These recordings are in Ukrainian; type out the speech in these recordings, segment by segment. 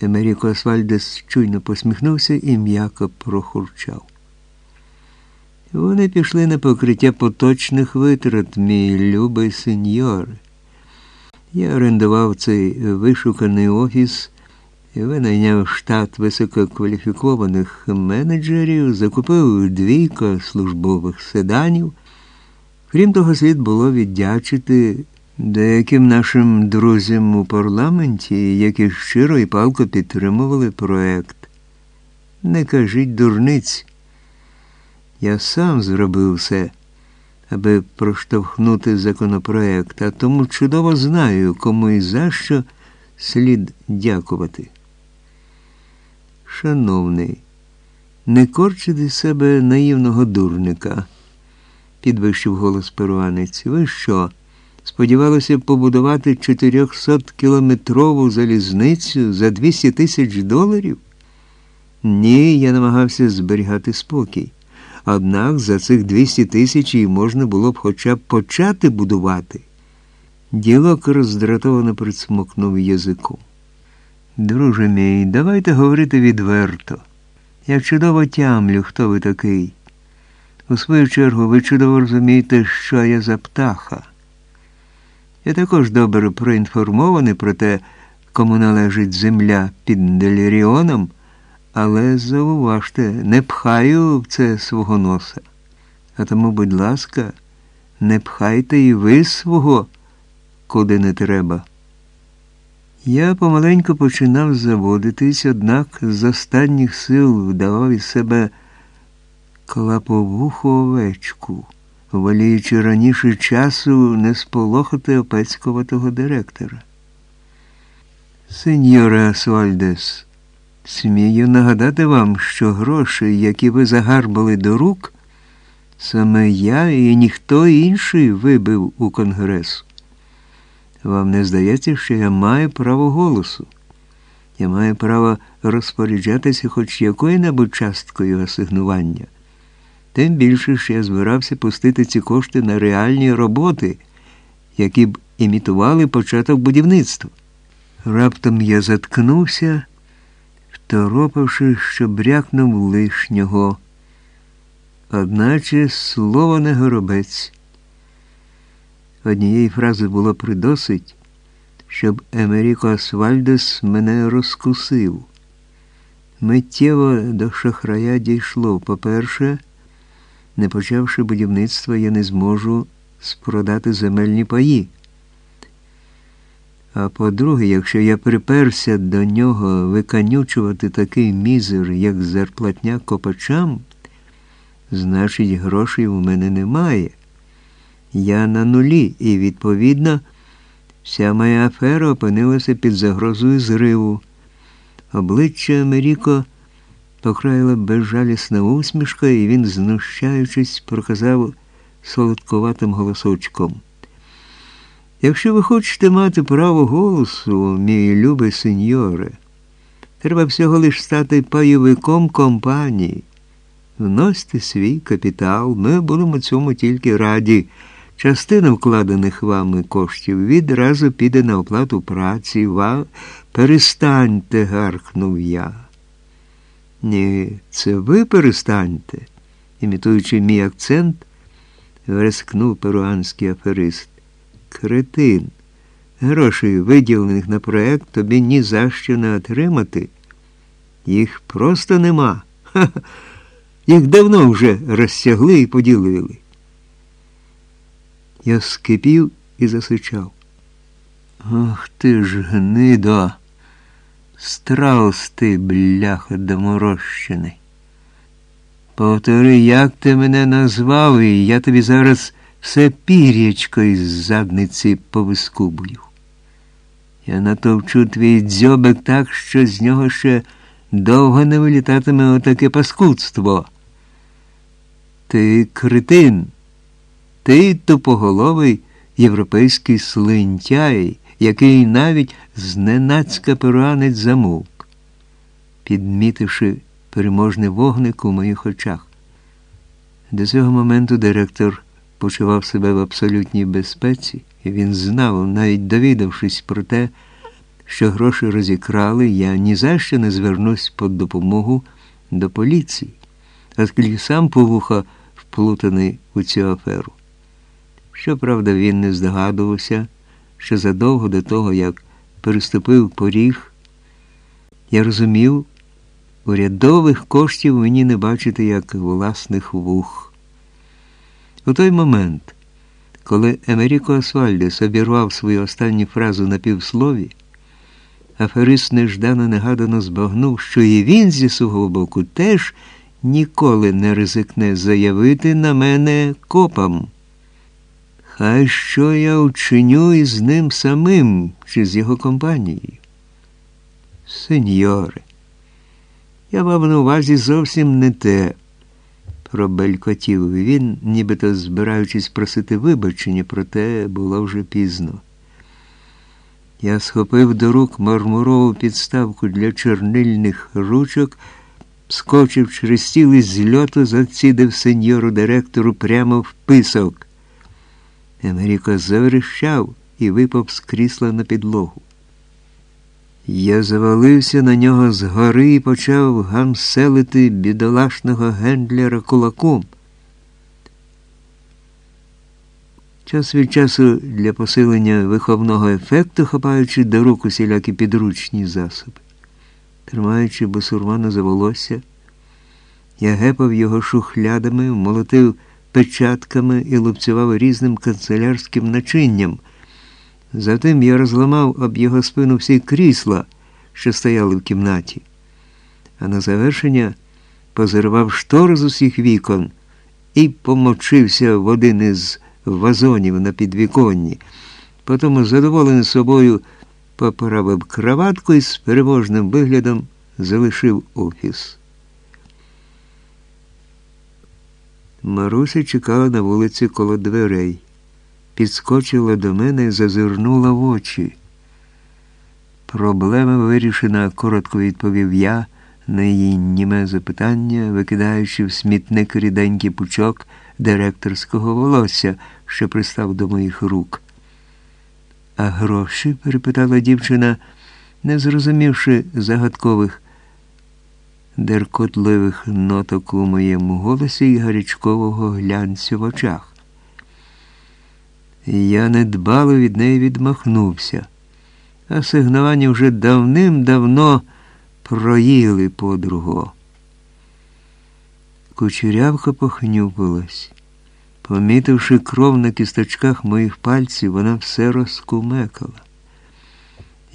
Емеріко Асфальдес чуйно посміхнувся і м'яко прохурчав. Вони пішли на покриття поточних витрат, мій любий сеньор. Я орендував цей вишуканий офіс, винайняв штат висококваліфікованих менеджерів, закупив двійко службових седанів. Крім того, слід було віддячити деяким нашим друзям у парламенті, які щиро і палко підтримували проект. Не кажіть дурниць. Я сам зробив все, аби проштовхнути законопроект, а тому чудово знаю, кому і за що слід дякувати. Шановний, не корчити себе наївного дурника, підвищив голос перуанець. Ви що? Сподівалося побудувати 400-кілометрову залізницю за 200 тисяч доларів? Ні, я намагався зберігати спокій. Однак за цих 200 тисяч і можна було б хоча б почати будувати. Ділок роздратовано присмокнув язиком. Друже мій, давайте говорити відверто. Я чудово тямлю, хто ви такий. У свою чергу, ви чудово розумієте, що я за птаха. Я також добре проінформований про те, кому належить земля під Деліріоном, але зауважте, не пхаю в це свого носа. А тому, будь ласка, не пхайте і ви свого, куди не треба. Я помаленьку починав заводитись, однак з останніх сил вдавав із себе клаповуху овечку, воліючи раніше часу не сполохати опецькуватого директора. Сеньоре Асвальдес, смію нагадати вам, що гроші, які ви загарбали до рук, саме я і ніхто інший вибив у Конгресу. Вам не здається, що я маю право голосу? Я маю право розпоряджатися хоч якою-небудь часткою асигнування. Тим більше, що я збирався пустити ці кошти на реальні роботи, які б імітували початок будівництва. Раптом я заткнувся, второпавши, що брякнув лишнього. Одначе слово не горобець. Однієї фрази було придосить, щоб Емеріко Асвальдес мене розкусив. Миттєво до шахрая дійшло. По-перше, не почавши будівництво, я не зможу спродати земельні паї. А по-друге, якщо я приперся до нього виканючувати такий мізер, як зарплатня копачам, значить, грошей у мене немає. Я на нулі, і, відповідно, вся моя афера опинилася під загрозою зриву. Обличчя Амеріко покраїла безжалісна усмішка, і він, знущаючись, проказав солодкуватим голосочком. Якщо ви хочете мати право голосу, мій любий сеньоре, треба всього лиш стати пайовиком компанії. Вносьте свій капітал, ми будемо цьому тільки раді. Частина вкладених вами коштів відразу піде на оплату праці. Ва... Перестаньте, гаркнув я. Ні, це ви перестаньте, імітуючи мій акцент, верескнув перуанський аферист. Кретин. Грошей, виділених на проект, тобі ні за що не отримати. Їх просто нема. Ха -ха. Їх давно вже розтягли і поділили. Я скипів і засичав. Ах ти ж гнидо, страус ти, бляха доморощений. Повтори, як ти мене назвав, і я тобі зараз все пір'ячко із задниці повискубую. Я натовчу твій дзьобик так, що з нього ще довго не вилітатиме отаке паскудство. Ти критин. Ти тупоголовий європейський слинтяй, який навіть зненацька перуанець замовк, підмітивши переможний вогник у моїх очах. До цього моменту директор почував себе в абсолютній безпеці, і він знав, навіть довідавшись про те, що гроші розікрали, я ні за що не звернусь по допомогу до поліції, оскільки сам по вуха вплутаний у цю аферу. Щоправда, він не здогадувався, що задовго до того, як переступив поріг, я розумів, урядових коштів мені не бачити як власних вух. У той момент, коли Емеріко Асфальдес обірвав свою останню фразу на півслові, аферист неждано негадано збагнув, що і він зі свого боку теж ніколи не ризикне заявити на мене копам. Хай що я вчиню із ним самим чи з його компанією. Сеньоре, я мав на увазі зовсім не те, пробелькотів він, нібито збираючись просити вибачення, проте було вже пізно. Я схопив до рук мармурову підставку для чорнильних ручок, скочив через стіл і з льоту зацідив сеньору директору прямо в писок. Емеріко заверещав і випав з крісла на підлогу. Я завалився на нього згори і почав гамселити бідолашного гендлера кулаком. Час від часу для посилення виховного ефекту, хапаючи до рук усілякі підручні засоби. Тримаючи бусурмана за волосся, я гепав його шухлядами, молотив печатками і лупцював різним канцелярським начинням. Затим я розламав об його спину всі крісла, що стояли в кімнаті, а на завершення позирвав штори з усіх вікон і помочився в один із вазонів на підвіконні. Потім, задоволений собою, поправив краватку і з переможним виглядом залишив офіс. Маруся чекала на вулиці коло дверей, підскочила до мене і зазирнула в очі. Проблема вирішена, коротко відповів я на її німе запитання, викидаючи в смітник ріденький пучок директорського волосся, що пристав до моїх рук. А гроші? перепитала дівчина, не зрозумівши загадкових деркотливих ноток у моєму голосі і гарячкового глянцю в очах. Я недбало від неї відмахнувся, а сигновані вже давним-давно проїли подруго. Кучерявка похнюпилась. Помітивши кров на кісточках моїх пальців, вона все розкумекала.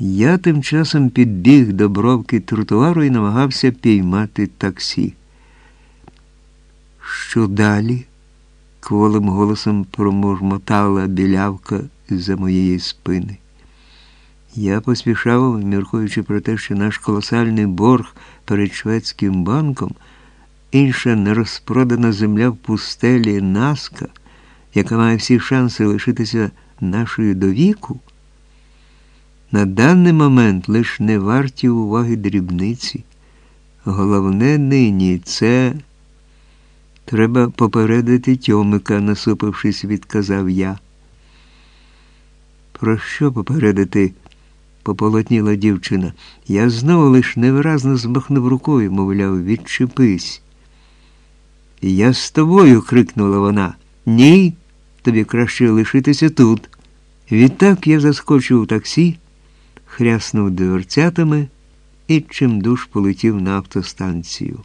Я тим часом підбіг до бровки тротуару і намагався піймати таксі. Що далі? кволим голосом промурмотала білявка за моєї спини. Я поспішав, міркуючи про те, що наш колосальний борг перед шведським банком, інша нерозпродана земля в пустелі Наска, яка має всі шанси лишитися нашою довіку, на даний момент лиш не варті уваги дрібниці. Головне нині це треба попередити Тьомика, насупившись, відказав я. Про що попередити? пополотніла дівчина. Я знову лиш невиразно змахнув рукою, мовляв, відчепись. Я з тобою. крикнула вона. Ні, тобі краще лишитися тут. Відтак я заскочив у таксі хряснув дверцятами і чимдуж полетів на автостанцію.